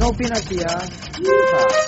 Novinasia. Yeehaw.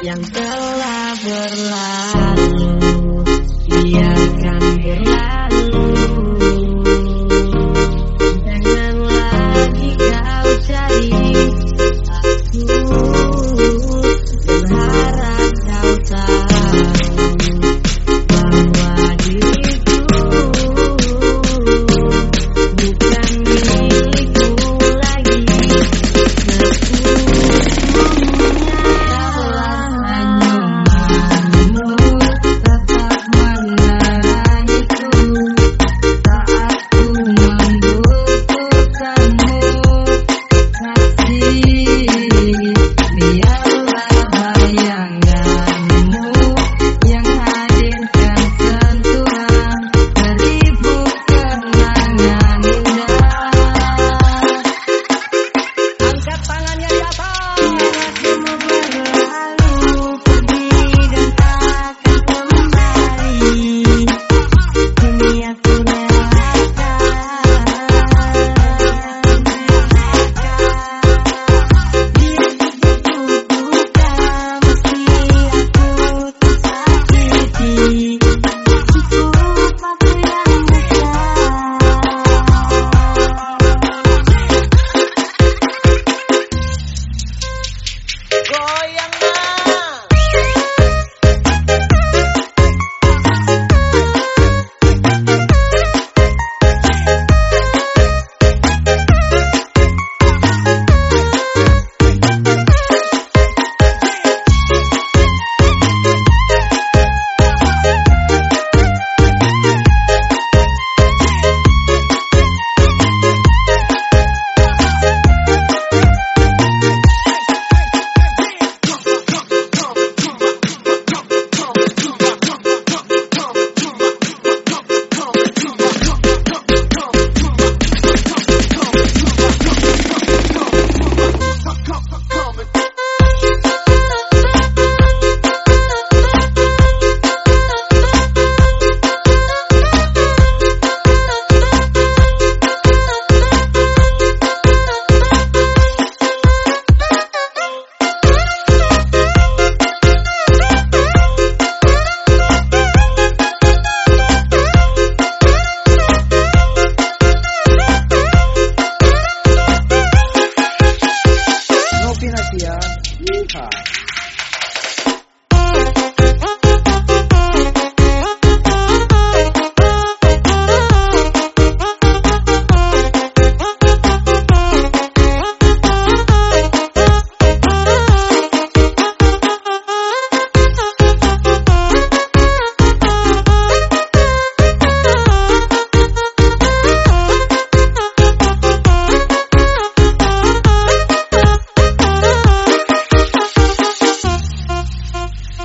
Yang telah berlalu biarkan berlalu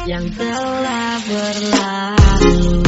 yang telah berlalu.